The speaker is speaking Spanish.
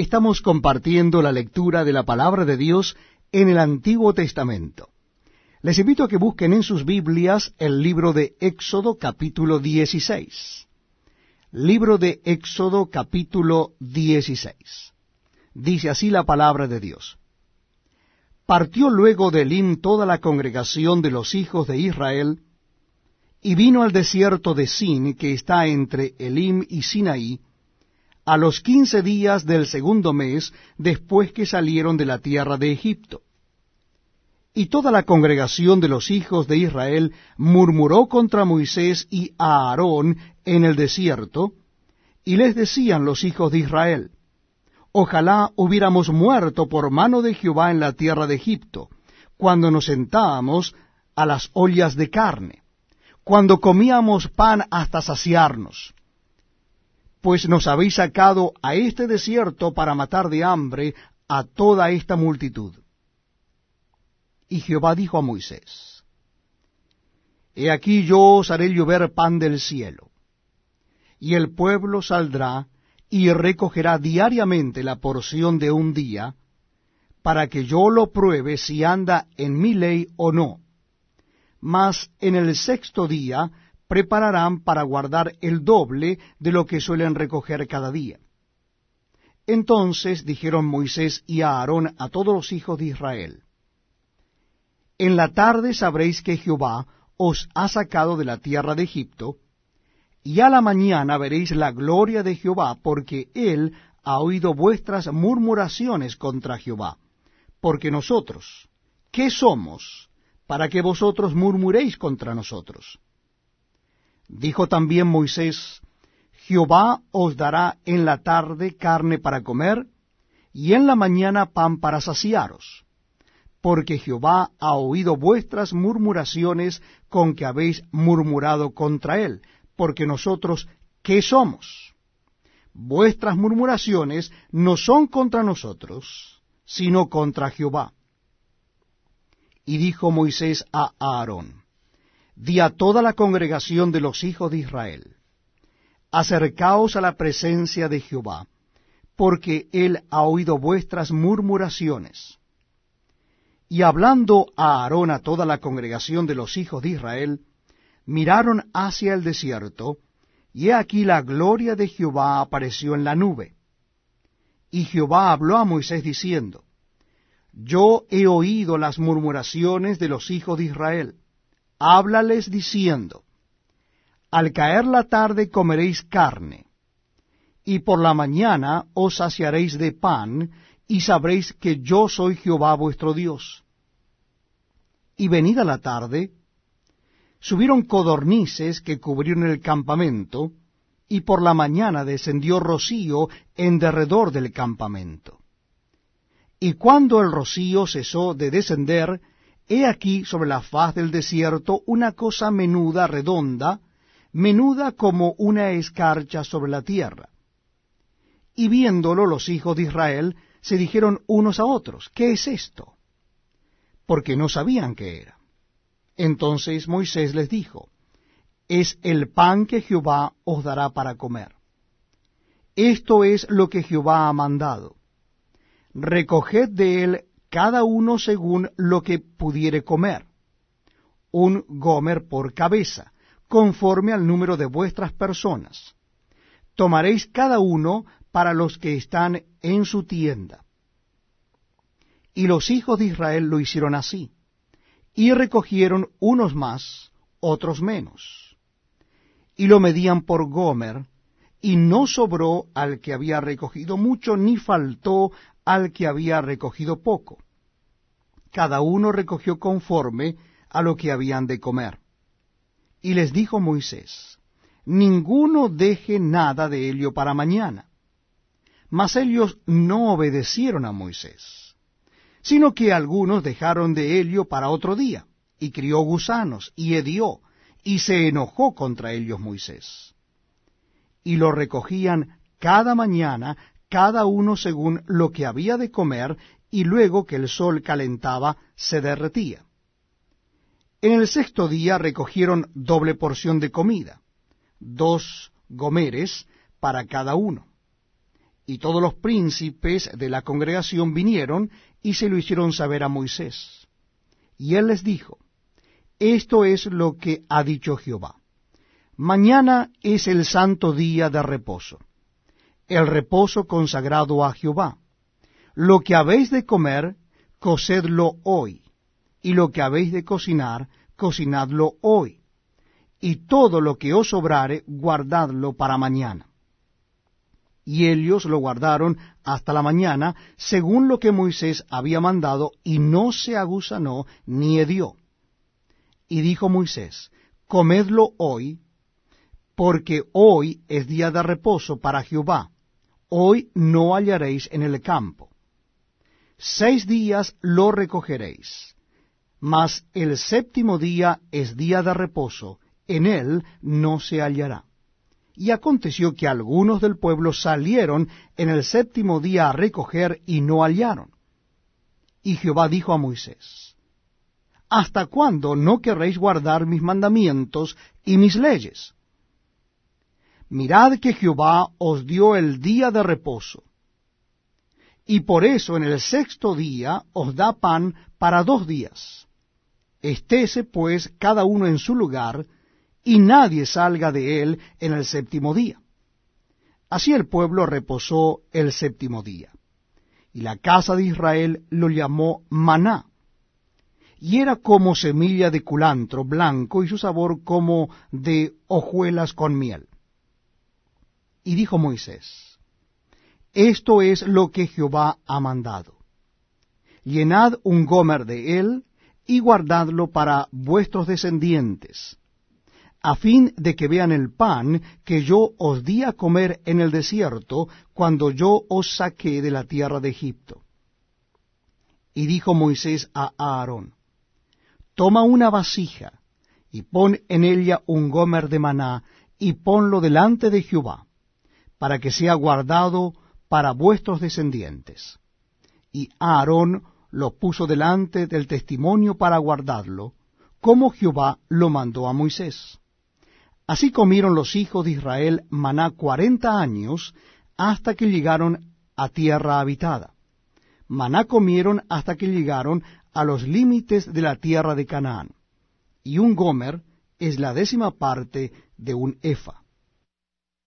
Estamos compartiendo la lectura de la palabra de Dios en el Antiguo Testamento. Les invito a que busquen en sus Biblias el libro de Éxodo capítulo 16. Libro de Éxodo capítulo 16. Dice así la palabra de Dios. Partió luego de Elim toda la congregación de los hijos de Israel, y vino al desierto de Sin, que está entre Elim y Sinaí, a los quince días del segundo mes después que salieron de la tierra de Egipto. Y toda la congregación de los hijos de Israel murmuró contra Moisés y Aarón en el desierto, y les decían los hijos de Israel, Ojalá hubiéramos muerto por mano de Jehová en la tierra de Egipto, cuando nos sentábamos a las ollas de carne, cuando comíamos pan hasta saciarnos pues nos habéis sacado a este desierto para matar de hambre a toda esta multitud. Y Jehová dijo a Moisés, He aquí yo os haré llover pan del cielo, y el pueblo saldrá y recogerá diariamente la porción de un día, para que yo lo pruebe si anda en mi ley o no. Mas en el sexto día prepararán para guardar el doble de lo que suelen recoger cada día. Entonces dijeron Moisés y Aarón a todos los hijos de Israel, En la tarde sabréis que Jehová os ha sacado de la tierra de Egipto, y a la mañana veréis la gloria de Jehová, porque él ha oído vuestras murmuraciones contra Jehová. Porque nosotros, ¿qué somos para que vosotros murmuréis contra nosotros? Dijo también Moisés, Jehová os dará en la tarde carne para comer, y en la mañana pan para saciaros, porque Jehová ha oído vuestras murmuraciones con que habéis murmurado contra él, porque nosotros, ¿qué somos? Vuestras murmuraciones no son contra nosotros, sino contra Jehová. Y dijo Moisés a Aarón, di a toda la congregación de los hijos de Israel, acercaos a la presencia de Jehová, porque él ha oído vuestras murmuraciones. Y hablando a Aarón a toda la congregación de los hijos de Israel, miraron hacia el desierto, y he aquí la gloria de Jehová apareció en la nube. Y Jehová habló a Moisés diciendo, Yo he oído las murmuraciones de los hijos de Israel háblales diciendo, Al caer la tarde comeréis carne, y por la mañana os saciaréis de pan, y sabréis que yo soy Jehová vuestro Dios. Y venida la tarde, subieron codornices que cubrieron el campamento, y por la mañana descendió rocío en derredor del campamento. Y cuando el rocío cesó de descender, He aquí sobre la faz del desierto una cosa menuda, redonda, menuda como una escarcha sobre la tierra. Y viéndolo los hijos de Israel se dijeron unos a otros, ¿qué es esto? Porque no sabían qué era. Entonces Moisés les dijo, es el pan que Jehová os dará para comer. Esto es lo que Jehová ha mandado. Recoged de él cada uno según lo que pudiere comer, un gomer por cabeza, conforme al número de vuestras personas. Tomaréis cada uno para los que están en su tienda. Y los hijos de Israel lo hicieron así, y recogieron unos más, otros menos. Y lo medían por gomer, y no sobró al que había recogido mucho, ni faltó al que había recogido poco. Cada uno recogió conforme a lo que habían de comer. Y les dijo Moisés, ninguno deje nada de ello para mañana. Mas ellos no obedecieron a Moisés, sino que algunos dejaron de ello para otro día, y crió gusanos, y hedió, y se enojó contra ellos Moisés. Y lo recogían cada mañana cada uno según lo que había de comer, y luego que el sol calentaba, se derretía. En el sexto día recogieron doble porción de comida, dos gomeres para cada uno. Y todos los príncipes de la congregación vinieron y se lo hicieron saber a Moisés. Y él les dijo, Esto es lo que ha dicho Jehová. Mañana es el santo día de reposo, el reposo consagrado a Jehová. Lo que habéis de comer, cocedlo hoy, y lo que habéis de cocinar, cocinadlo hoy, y todo lo que os sobrare, guardadlo para mañana. Y ellos lo guardaron hasta la mañana, según lo que Moisés había mandado, y no se agusanó ni hedió. Y dijo Moisés, Comedlo hoy, porque hoy es día de reposo para Jehová, hoy no hallaréis en el campo. Seis días lo recogeréis, mas el séptimo día es día de reposo, en él no se hallará. Y aconteció que algunos del pueblo salieron en el séptimo día a recoger y no hallaron. Y Jehová dijo a Moisés, ¿Hasta cuándo no querréis guardar mis mandamientos y mis leyes? Mirad que Jehová os dio el día de reposo, y por eso en el sexto día os da pan para dos días. Estése pues cada uno en su lugar, y nadie salga de él en el séptimo día. Así el pueblo reposó el séptimo día. Y la casa de Israel lo llamó maná. Y era como semilla de culantro blanco y su sabor como de hojuelas con miel. Y dijo Moisés, Esto es lo que Jehová ha mandado. Llenad un gomer de él y guardadlo para vuestros descendientes a fin de que vean el pan que yo os di a comer en el desierto, cuando yo os saqué de la tierra de Egipto. Y dijo Moisés a Aarón, Toma una vasija, y pon en ella un gomer de maná, y ponlo delante de Jehová, para que sea guardado para vuestros descendientes. Y Aarón lo puso delante del testimonio para guardarlo, como Jehová lo mandó a Moisés. Así comieron los hijos de Israel maná cuarenta años hasta que llegaron a tierra habitada. Maná comieron hasta que llegaron a los límites de la tierra de Canaán. Y un gomer es la décima parte de un efa.